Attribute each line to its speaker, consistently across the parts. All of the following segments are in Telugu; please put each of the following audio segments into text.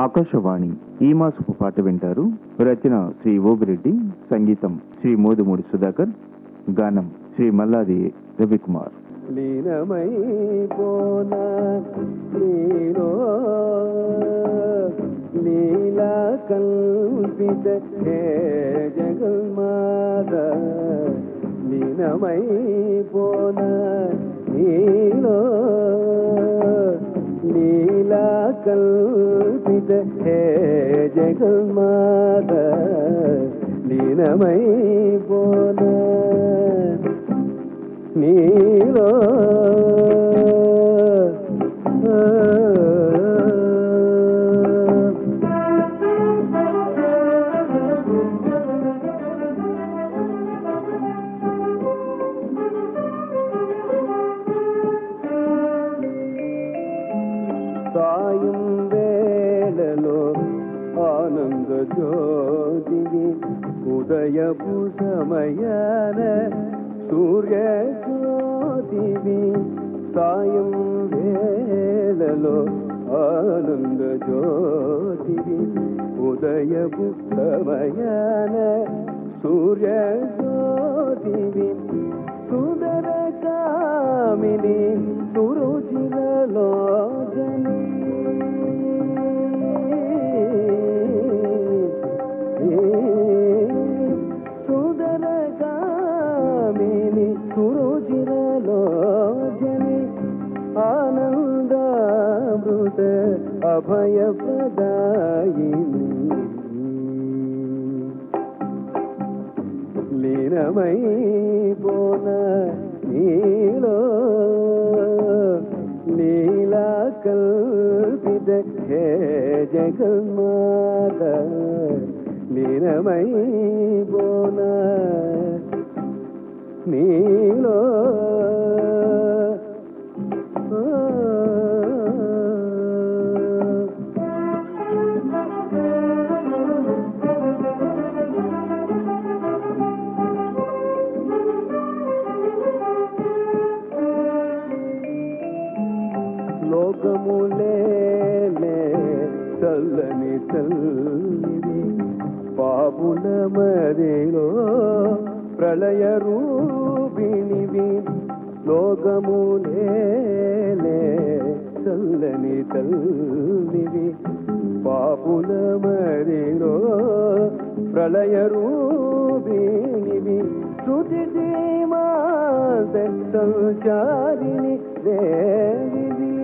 Speaker 1: ఆకాశవాణి ఈ మాసపు పాట వింటారు. రచన శ్రీ ఓబిరెడ్డి సంగీతం శ్రీ మోదుమూడి సుధాకర్ గానం శ్రీ మల్లాది రవికుమార్.
Speaker 2: లీనమైపోన నీలో లీలా కల్పిత హే జగన్మాత. లీనమైపోన నీలో లీలా కల్పిత హే జగన్మాత లీనమైపోన నీలో సాయం వేళలో ఆనంద జ్యోతిని ఉదయపు సమయాన సూర్య జ్యోతివి సాయం వేళలో ఆనంద జ్యోతివి ఉదయపు సమయాన సూర్య జ్యోతివి సుందర కామిని అభయపదాయిని. అభయప్రదాయిని లీనమైపోన నీలో లీలా కల్పిత హే జగన్మాత. లీనమైపోన నీ చల్లని తల్లివి పాపుల మదిలో ప్రళయ రూపిణివి. లోకములేనే చల్లని తల్లివి పాపుల మదిలో ప్రళయ రూపిణివి. శృతి సీమా సంచారిణి దేవివి.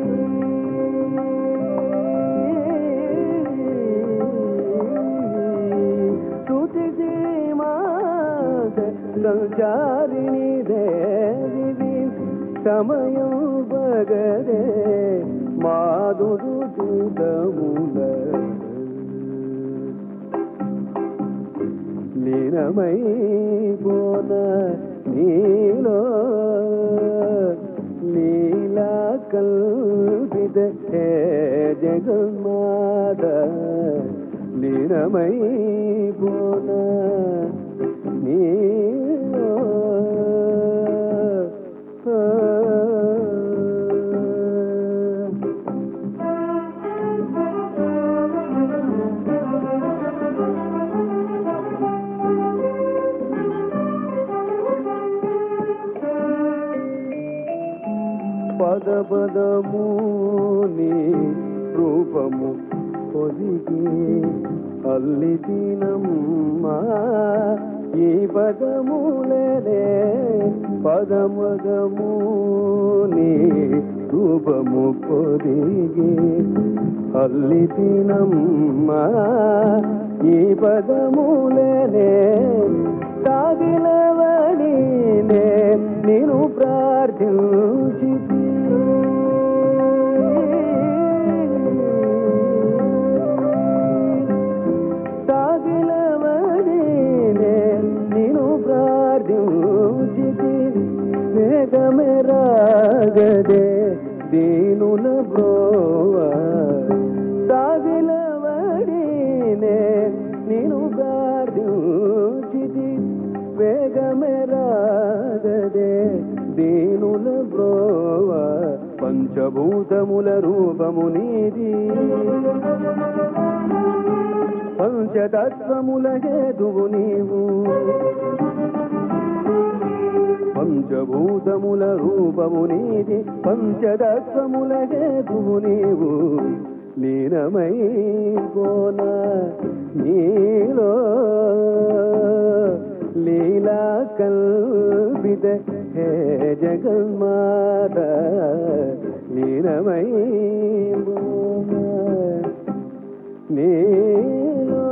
Speaker 2: శృతి సంచారిణి దేవి సమయం బగరే మాధురు చూడముల లీనమైపోన నీలో లీలా కల్పిత హే జగన్మాత. లీనమైపోన నీ పద పదము నీ రూపము పొదిగి అల్లిదినమ్మా ఈ పదములనే పదమదముని రూపము పొదిగి అల్లి అల్లిదినమ్మా ఈ పదములనే సాగిలవడినే నేను ప్రార్థించి ప్రార్థించి వేగమే రాగదే దీనుల బ్రోవా. సాగిలవడినే నేను ప్రార్థించి వేగమే రాగదే దీనుల బ్రోవ. పంచభూతముల రూపము నీది. పంచతత్వముల హేతువు నీవు. పంచభూతముల రూపము నీది పంచదత్వముల హేతువు నీవు. లీనమై కోన నీలో లీలా కల్పిత హే జగన్మాత లీనమై కోన నీలో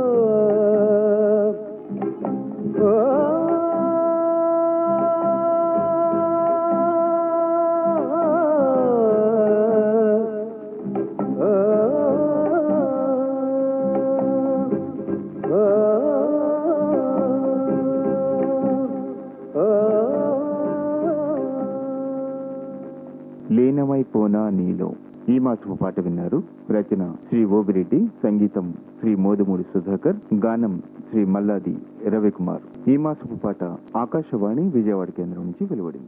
Speaker 1: లీనమైపోనా ఈ మాసపు పాట విన్నారు. రచన శ్రీ ఓబిరెడ్డి సంగీతం శ్రీ మోదుమూడి సుధాకర్ గానం శ్రీ మల్లాది రవికుమార్. ఈ మాసపు పాట ఆకాశవాణి విజయవాడ కేంద్రం నుంచి వెలువడింది.